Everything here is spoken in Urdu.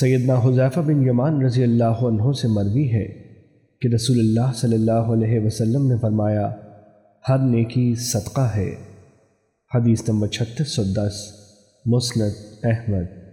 سیدنا حضیفہ بن یمان رضی اللہ عنہ سے مروی ہے کہ رسول اللہ صلی اللہ علیہ وسلم نے فرمایا، ہر نیکی صدقہ ہے۔ حدیث نمبر چھتیس سو دس، مسند احمد۔